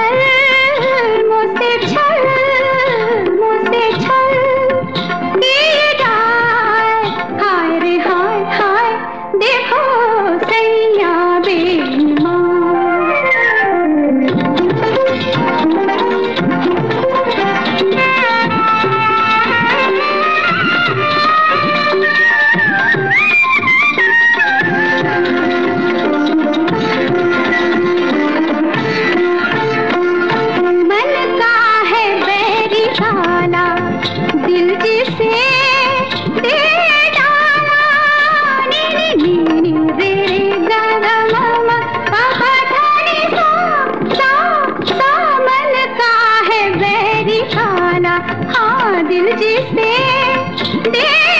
है हाँ दिल जीते दे